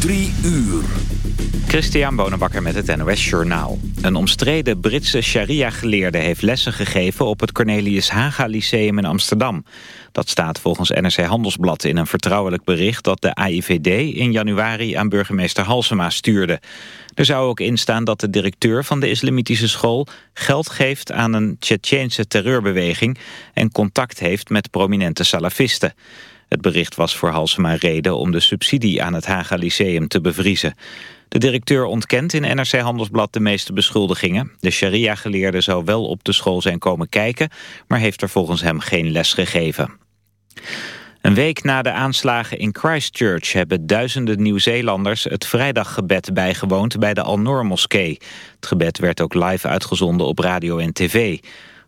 Drie uur. Christian Bonenbakker met het NOS Journaal. Een omstreden Britse sharia-geleerde heeft lessen gegeven... op het Cornelius Haga Lyceum in Amsterdam. Dat staat volgens NRC Handelsblad in een vertrouwelijk bericht... dat de AIVD in januari aan burgemeester Halsema stuurde. Er zou ook in staan dat de directeur van de islamitische school... geld geeft aan een Tsjetsjeense terreurbeweging... en contact heeft met prominente salafisten. Het bericht was voor Halsema reden om de subsidie aan het Haga Lyceum te bevriezen. De directeur ontkent in NRC Handelsblad de meeste beschuldigingen. De sharia-geleerde zou wel op de school zijn komen kijken... maar heeft er volgens hem geen les gegeven. Een week na de aanslagen in Christchurch hebben duizenden Nieuw-Zeelanders het vrijdaggebed bijgewoond bij de Al-Noor-moskee. Het gebed werd ook live uitgezonden op radio en tv.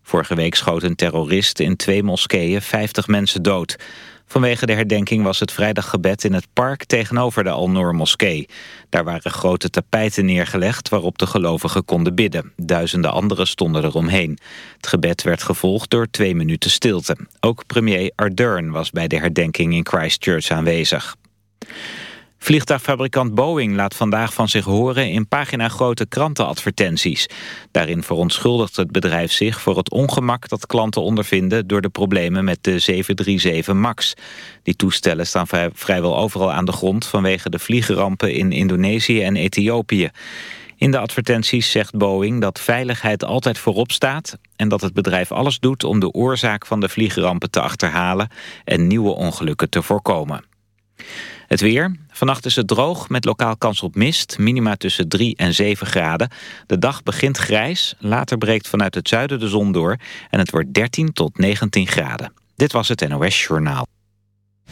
Vorige week schoot een terrorist in twee moskeeën 50 mensen dood. Vanwege de herdenking was het vrijdaggebed in het park tegenover de Al-Noor moskee. Daar waren grote tapijten neergelegd waarop de gelovigen konden bidden. Duizenden anderen stonden eromheen. Het gebed werd gevolgd door twee minuten stilte. Ook premier Ardern was bij de herdenking in Christchurch aanwezig. Vliegtuigfabrikant Boeing laat vandaag van zich horen in paginagrote krantenadvertenties. Daarin verontschuldigt het bedrijf zich voor het ongemak dat klanten ondervinden door de problemen met de 737 MAX. Die toestellen staan vrijwel overal aan de grond vanwege de vliegrampen in Indonesië en Ethiopië. In de advertenties zegt Boeing dat veiligheid altijd voorop staat... en dat het bedrijf alles doet om de oorzaak van de vliegrampen te achterhalen... en nieuwe ongelukken te voorkomen. Het weer. Vannacht is het droog met lokaal kans op mist. Minima tussen 3 en 7 graden. De dag begint grijs. Later breekt vanuit het zuiden de zon door. En het wordt 13 tot 19 graden. Dit was het NOS Journaal. 37%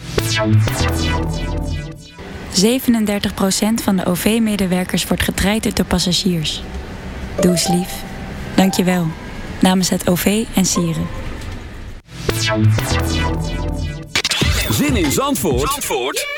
van de OV-medewerkers wordt getraind door passagiers. Doe eens lief. Dank je wel. Namens het OV en Sieren. Zin in Zandvoort? Zandvoort?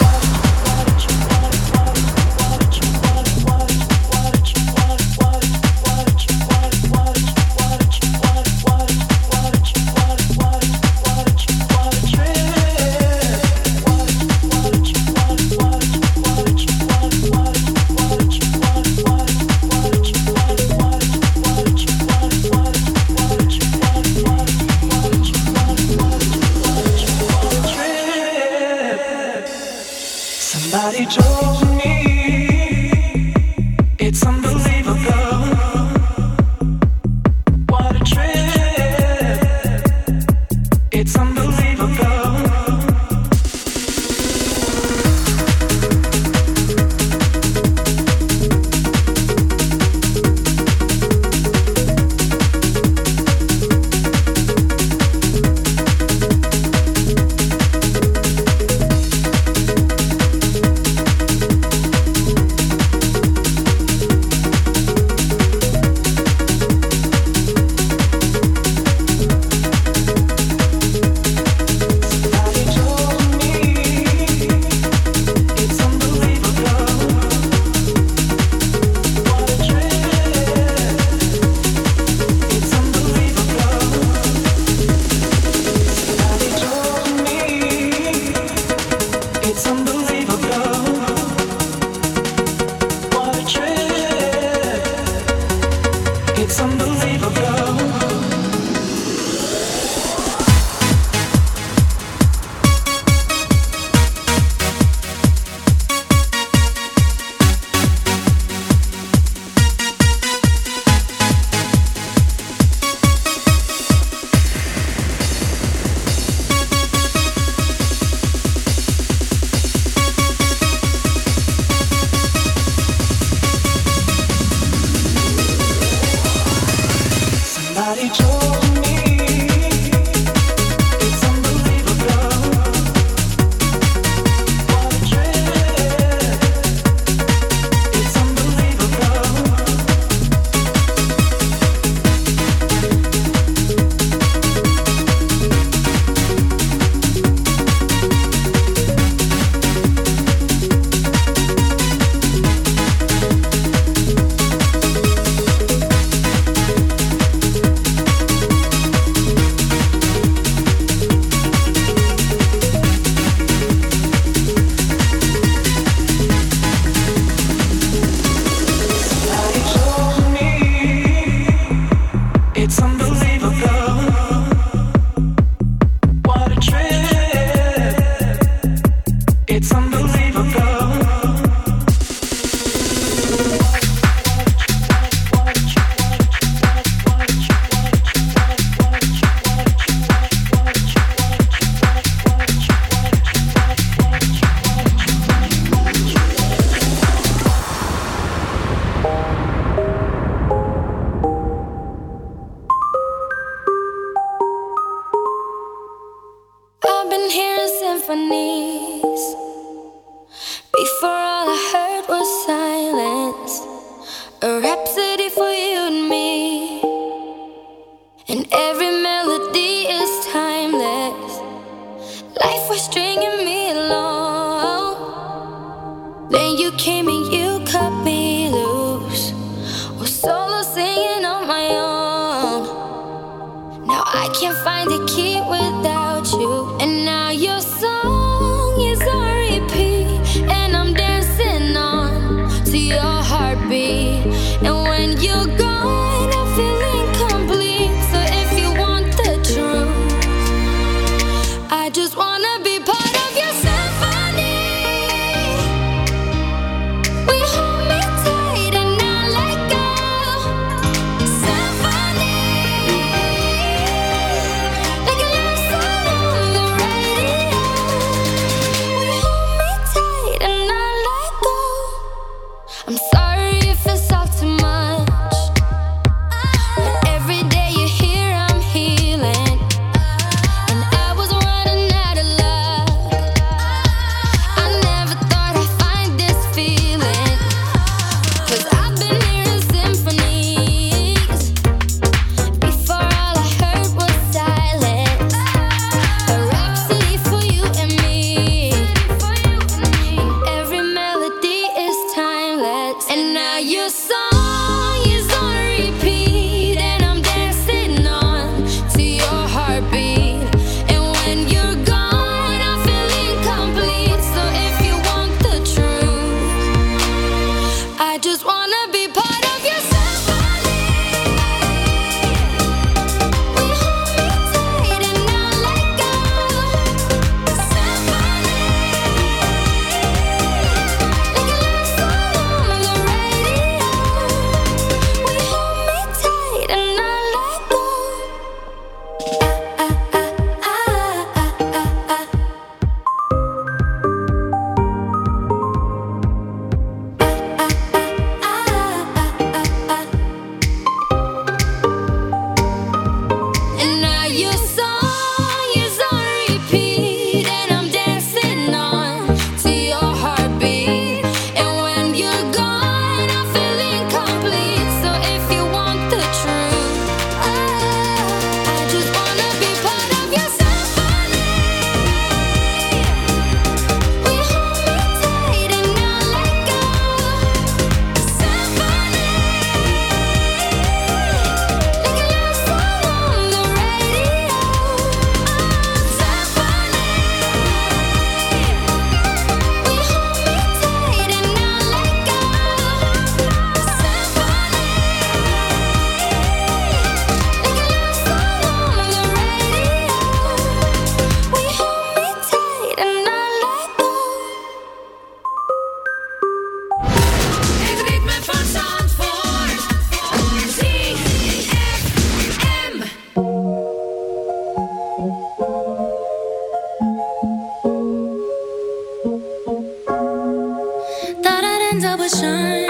shine.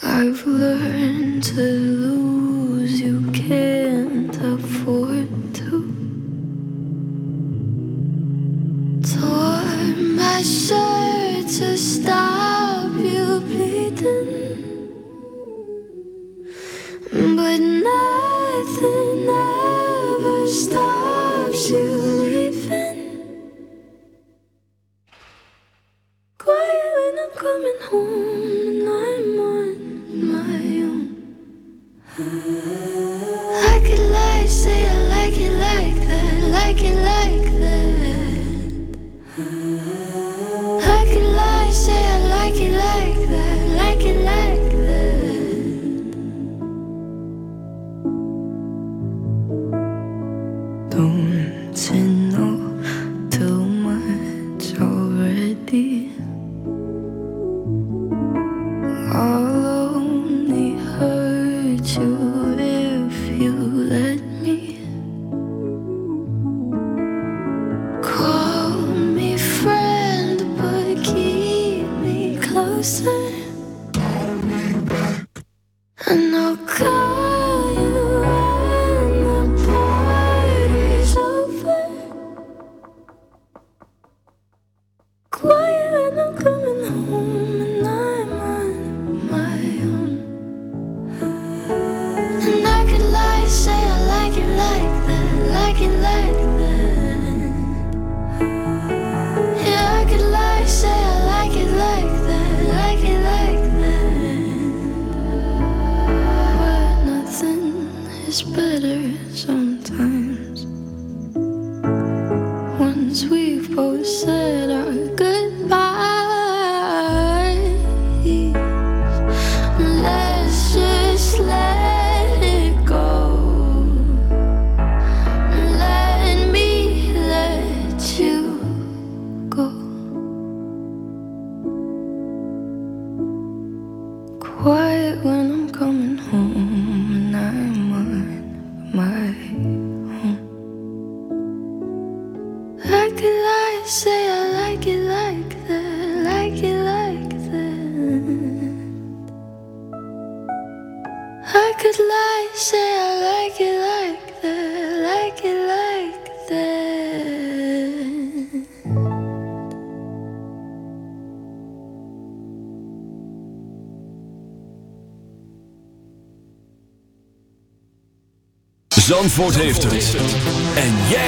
I've learned to lose you care. Since we've both said our goodbyes. Zandvoort heeft het. En jij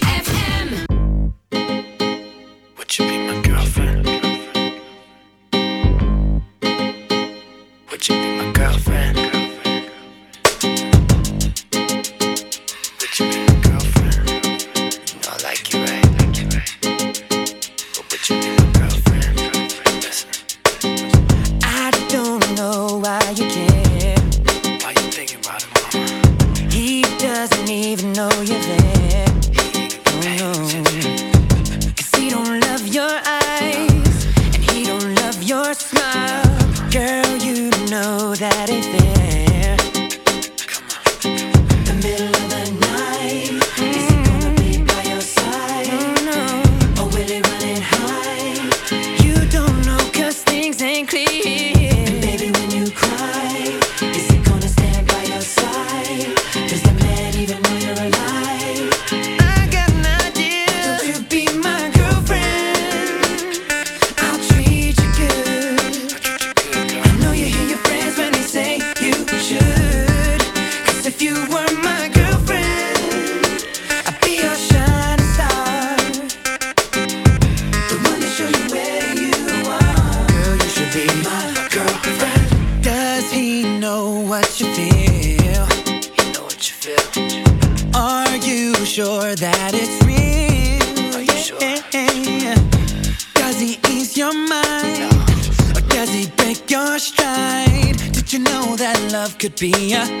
novinha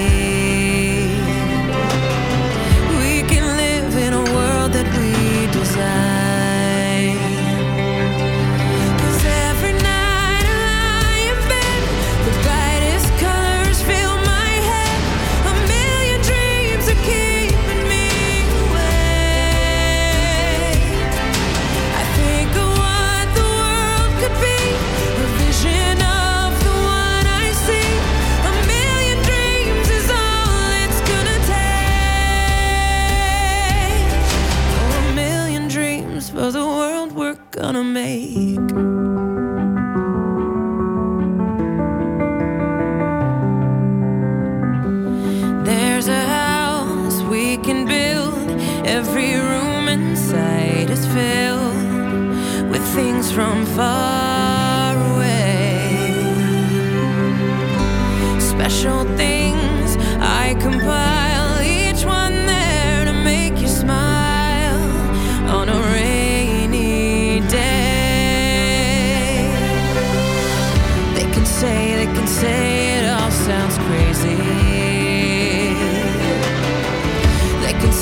Make.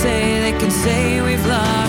Say, they can say we've lost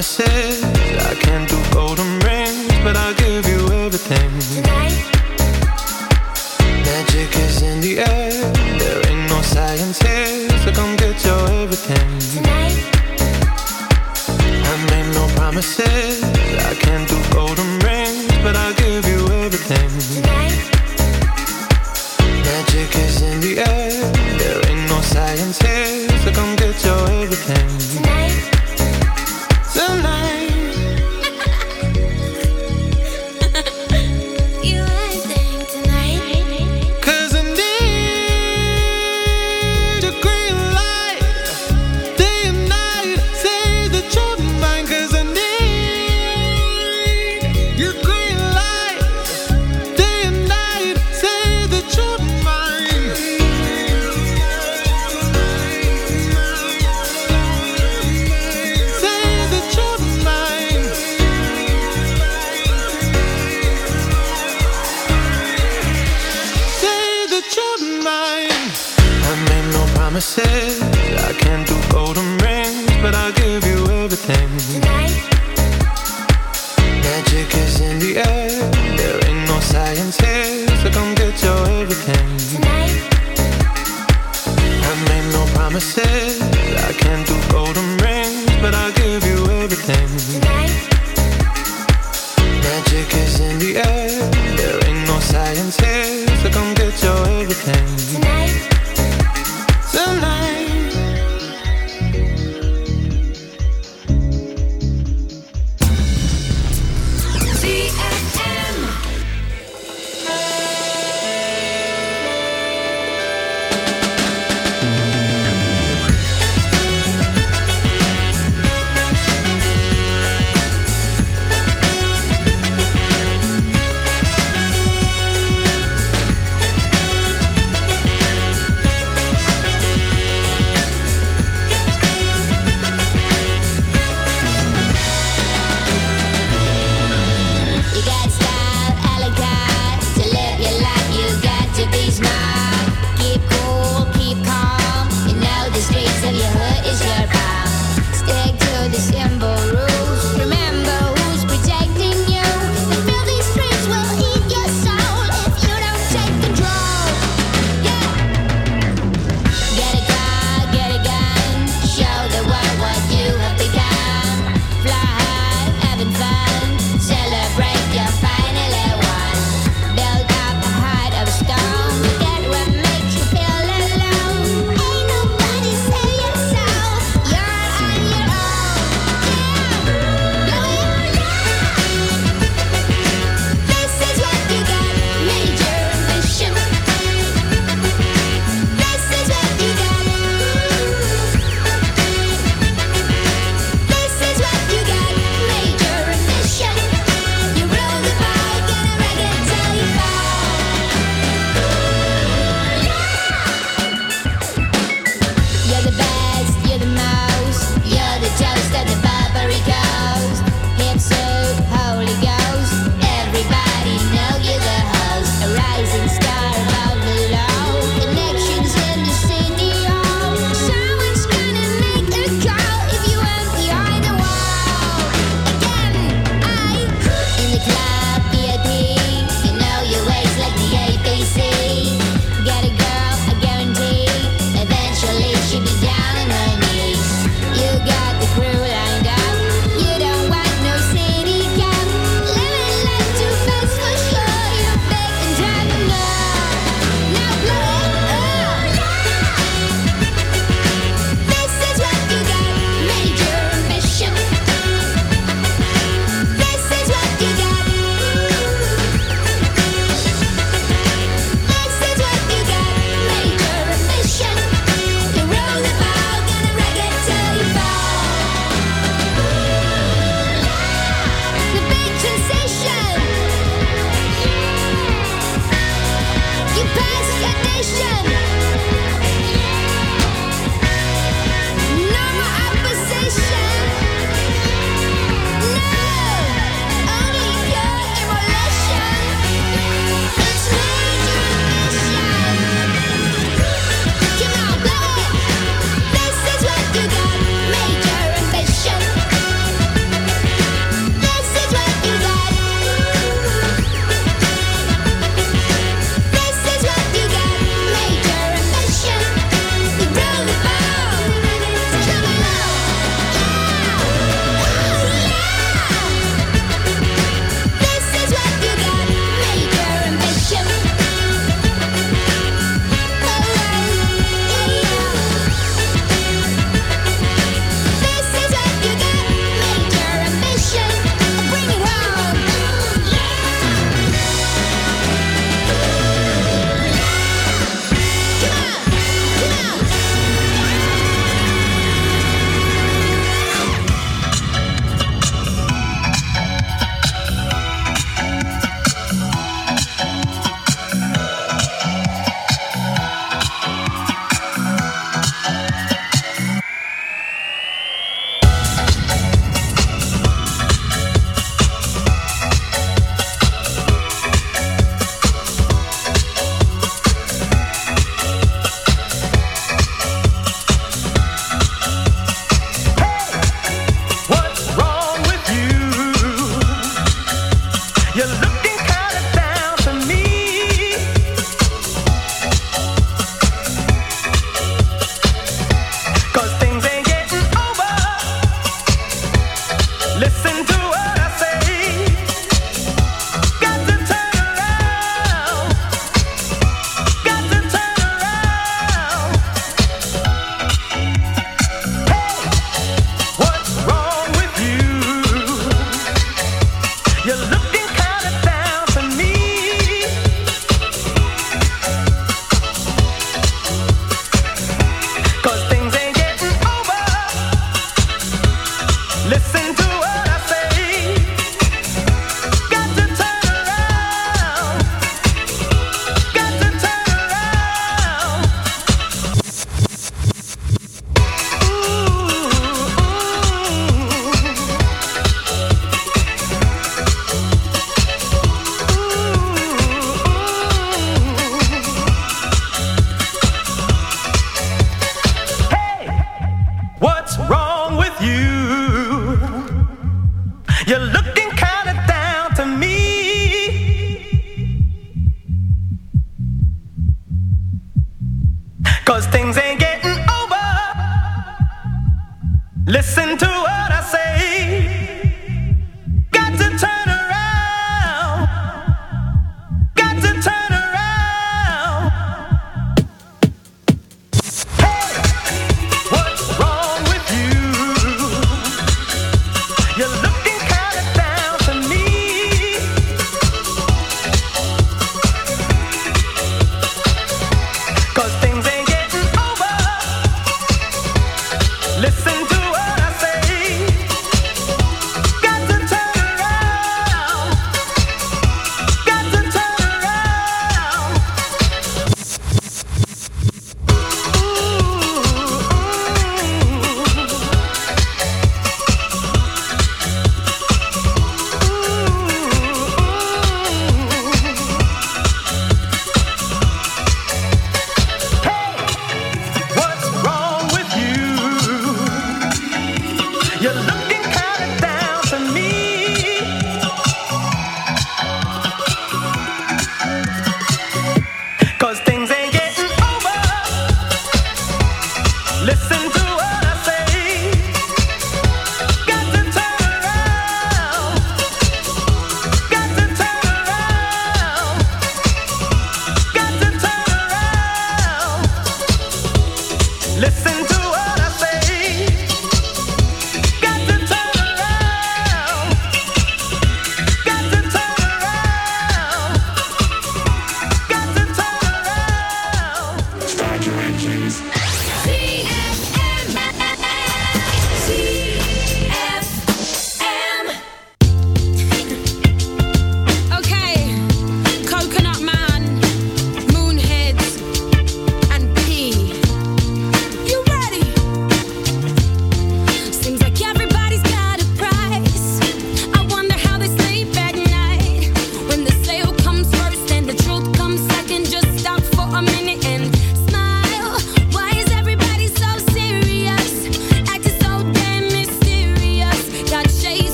Promises. I can't do and stop.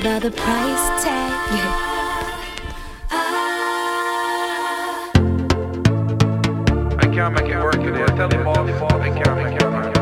about the price tag. I can't make it work, I can't make it work.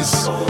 eyes.